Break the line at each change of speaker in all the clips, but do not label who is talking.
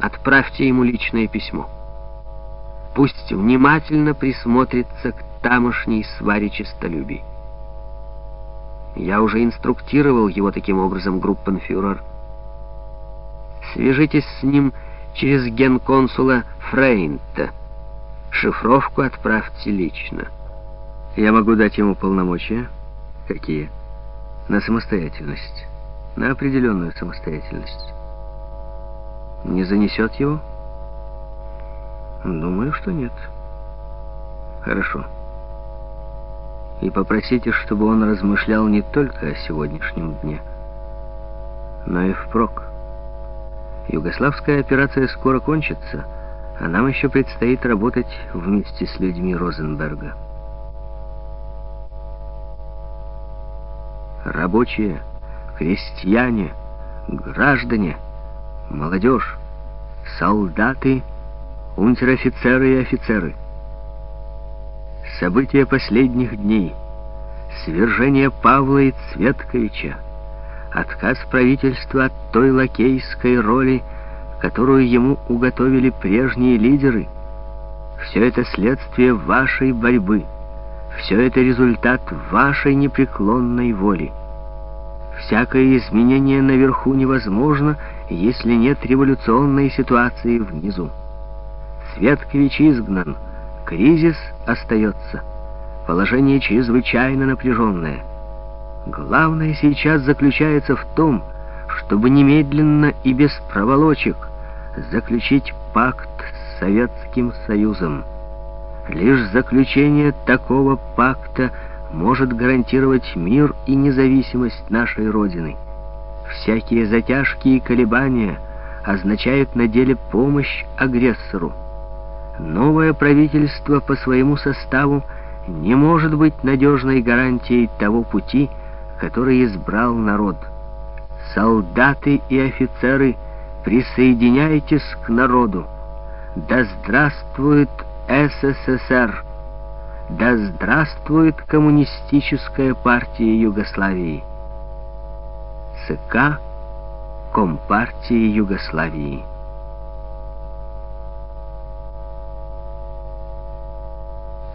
Отправьте ему личное письмо. Пусть внимательно присмотрится к тамошней сваре честолюбий. Я уже инструктировал его таким образом, группенфюрер. Свяжитесь с ним через генконсула Фрейнта. Шифровку отправьте лично.
Я могу дать ему полномочия? Какие? На самостоятельность. На определенную самостоятельность. Не занесет его? Думаю, что нет. Хорошо. И попросите, чтобы он размышлял не только о сегодняшнем дне, но и впрок. Югославская операция скоро кончится, а нам еще предстоит работать вместе с людьми Розенберга. Рабочие, крестьяне, граждане, молодежь, солдаты, унтер-офицеры и офицеры. События последних дней, свержение Павла и Цветковича, отказ правительства от той лакейской роли, которую ему уготовили прежние лидеры. Все это следствие вашей борьбы. Все это результат вашей непреклонной воли. Всякое изменение наверху невозможно, если нет революционной ситуации внизу. Светкович изгнан, кризис остается, положение чрезвычайно напряженное. Главное сейчас заключается в том, чтобы немедленно и без проволочек заключить пакт с Советским Союзом. Лишь заключение такого пакта может гарантировать мир и независимость нашей Родины. Всякие затяжки и колебания означают на деле помощь агрессору. Новое правительство по своему составу не может быть надежной гарантией того пути, который избрал народ. Солдаты и офицеры, присоединяйтесь к народу. Да здравствует СССР! Да здравствует Коммунистическая партия Югославии! ЦК Компартии Югославии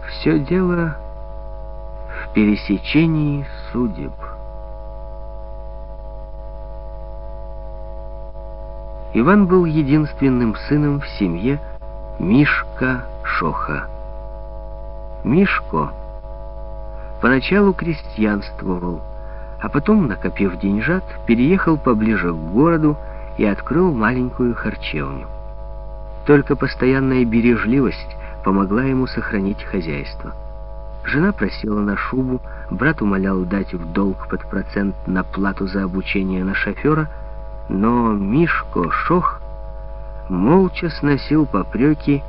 Все дело в пересечении судеб. Иван был единственным сыном в семье Мишка Шоха. Мишко поначалу крестьянствовал, а потом, накопив деньжат, переехал поближе к городу и открыл маленькую харчевню. Только постоянная бережливость помогла ему сохранить хозяйство. Жена просила на шубу, брат умолял дать в долг под процент на плату за обучение на шофера, но Мишко Шох молча сносил попреки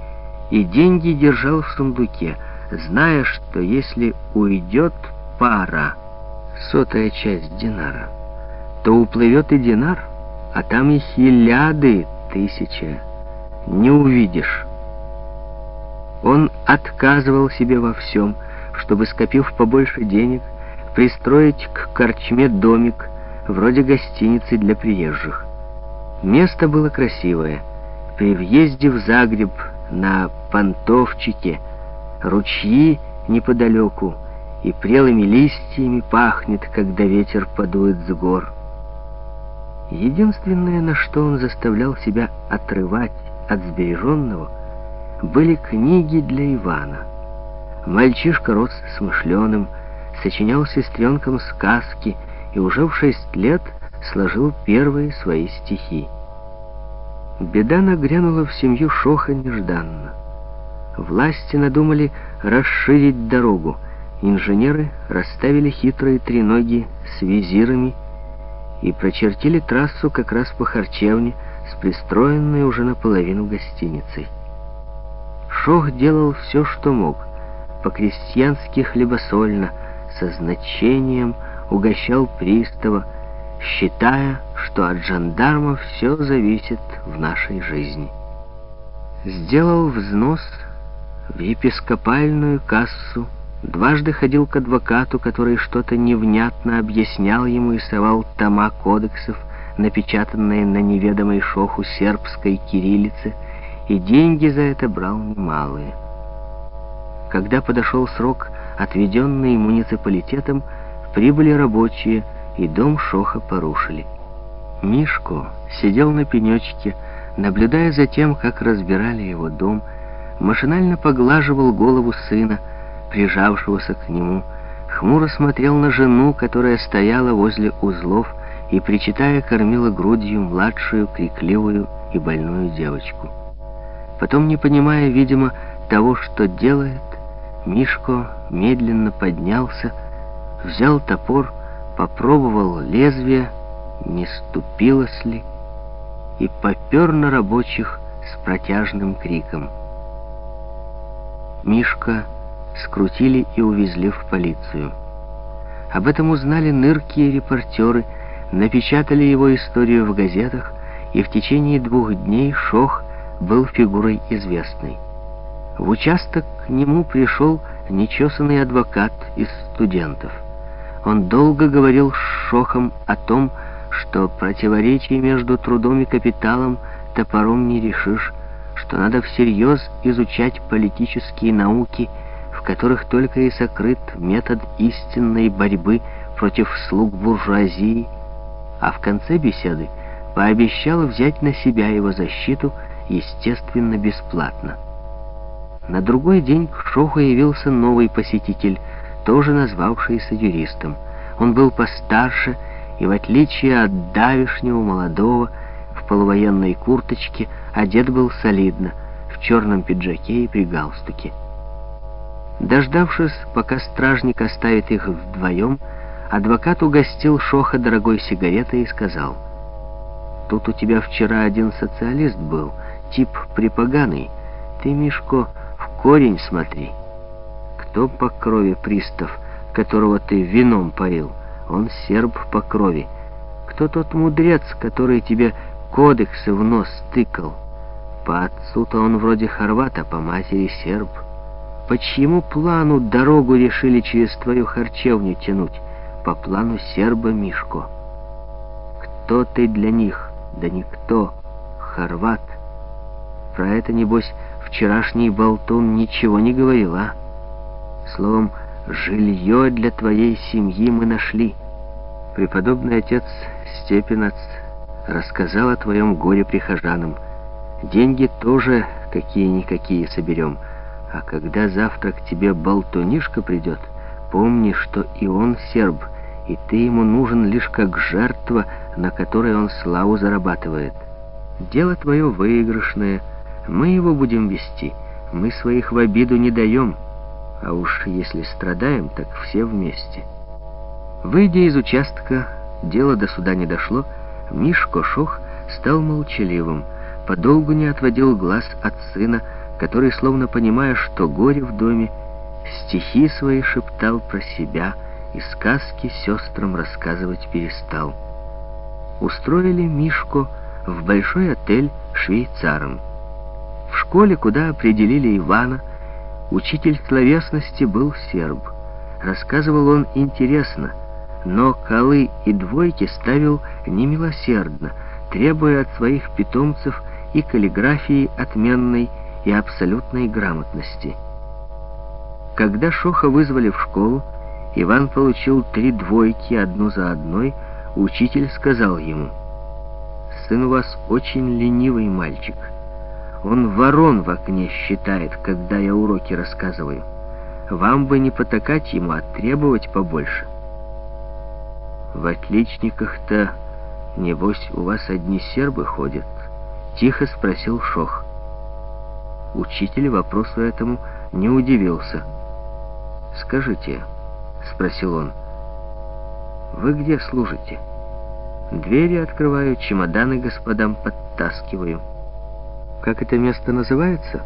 и деньги держал в сундуке, зная, что если уйдет пара, сотая часть динара, то уплывет и динар, а там и хиляды, тысяча. Не увидишь. Он отказывал себе во всем, чтобы, скопив побольше денег, пристроить к корчме домик, вроде гостиницы для приезжих. Место было красивое. При въезде в Загреб на понтовчике ручьи неподалеку, и прелыми листьями пахнет, когда ветер подует с гор. Единственное, на что он заставлял себя отрывать от сбереженного — были книги для Ивана. Мальчишка рос смышленым, сочинял сестренкам сказки и уже в шесть лет сложил первые свои стихи. Беда нагрянула в семью Шоха нежданно. Власти надумали расширить дорогу. Инженеры расставили хитрые треноги с визирами и прочертили трассу как раз по харчевне с пристроенной уже наполовину гостиницей. Шох делал все, что мог. По-крестьянски хлебосольно, со значением угощал пристава, считая, что от жандармов все зависит в нашей жизни. Сделал взнос в епископальную кассу, дважды ходил к адвокату, который что-то невнятно объяснял ему и совал тома кодексов, напечатанные на неведомой шоху сербской кириллице, и деньги за это брал немалые. Когда подошел срок, отведенный муниципалитетом, прибыли рабочие, и дом Шоха порушили. Мишко сидел на пенечке, наблюдая за тем, как разбирали его дом, машинально поглаживал голову сына, прижавшегося к нему, хмуро смотрел на жену, которая стояла возле узлов и, причитая, кормила грудью младшую, крикливую и больную девочку. Потом, не понимая, видимо, того, что делает, Мишко медленно поднялся, взял топор, попробовал лезвие, не ступилось ли, и попер на рабочих с протяжным криком. Мишка скрутили и увезли в полицию. Об этом узнали ныркие репортеры, напечатали его историю в газетах, и в течение двух дней Шох был фигурой известной. В участок к нему пришел нечесанный адвокат из студентов. Он долго говорил с Шохом о том, что противоречий между трудом и капиталом топором не решишь, что надо всерьез изучать политические науки, которых только и сокрыт метод истинной борьбы против слуг буржуазии, а в конце беседы пообещал взять на себя его защиту, естественно, бесплатно. На другой день к Шоху явился новый посетитель, тоже назвавшийся юристом. Он был постарше и, в отличие от давишнего молодого, в полувоенной курточке, одет был солидно, в черном пиджаке и при галстуке. Дождавшись, пока стражник оставит их вдвоем, адвокат угостил Шоха дорогой сигаретой и сказал, «Тут у тебя вчера один социалист был, тип припоганый. Ты, Мишко, в корень смотри. Кто по крови пристав, которого ты вином поил? Он серб по крови. Кто тот мудрец, который тебе кодексы в нос тыкал? По отцу-то он вроде хорват, а по матери серб. По чьему плану дорогу решили через твою харчевню тянуть? По плану серба Мишко. Кто ты для них? Да никто. Хорват. Про это, небось, вчерашний болтун ничего не говорила. Словом, жилье для твоей семьи мы нашли. Преподобный отец Степенац рассказал о твоем горе прихожанам. Деньги тоже какие-никакие соберем. А когда завтра к тебе болтунишка придет, помни, что и он серб, и ты ему нужен лишь как жертва, на которой он славу зарабатывает. Дело твое выигрышное — мы его будем вести. Мы своих в обиду не даем. А уж если страдаем, так все вместе. Выйдя из участка, дело до суда не дошло, Мишко Шох стал молчаливым, подолгу не отводил глаз от сына, который, словно понимая, что горе в доме, стихи свои шептал про себя и сказки сестрам рассказывать перестал. Устроили Мишко в большой отель швейцаром. В школе, куда определили Ивана, учитель словесности был серб. Рассказывал он интересно, но колы и двойки ставил немилосердно, требуя от своих питомцев и каллиграфии отменной, и абсолютной грамотности. Когда Шоха вызвали в школу, Иван получил три двойки одну за одной, учитель сказал ему, «Сын у вас очень ленивый мальчик». Он ворон в окне считает, когда я уроки рассказываю. Вам бы не потакать ему, а требовать побольше. В отличниках-то, небось, у вас одни сербы ходят? Тихо спросил Шох. Учитель вопросу этому не удивился. «Скажите», — спросил он, — «вы где служите?» «Двери открываю, чемоданы господам подтаскиваю». Как это место называется?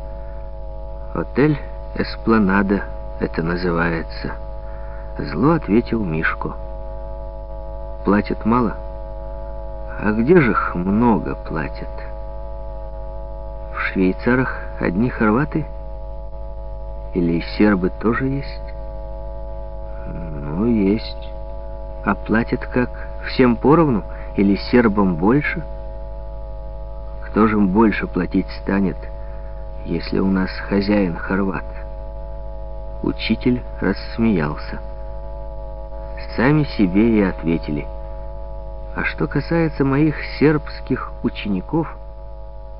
Отель Эспланада это называется. Зло ответил Мишку. Платят мало? А где же их много платят? В Швейцарах одни хорваты? Или сербы тоже есть? Ну, есть. А платят как? Всем поровну? или сербам больше? Кто же им больше платить станет, если у нас хозяин хорват? Учитель рассмеялся. Сами себе и ответили. А что касается моих сербских учеников —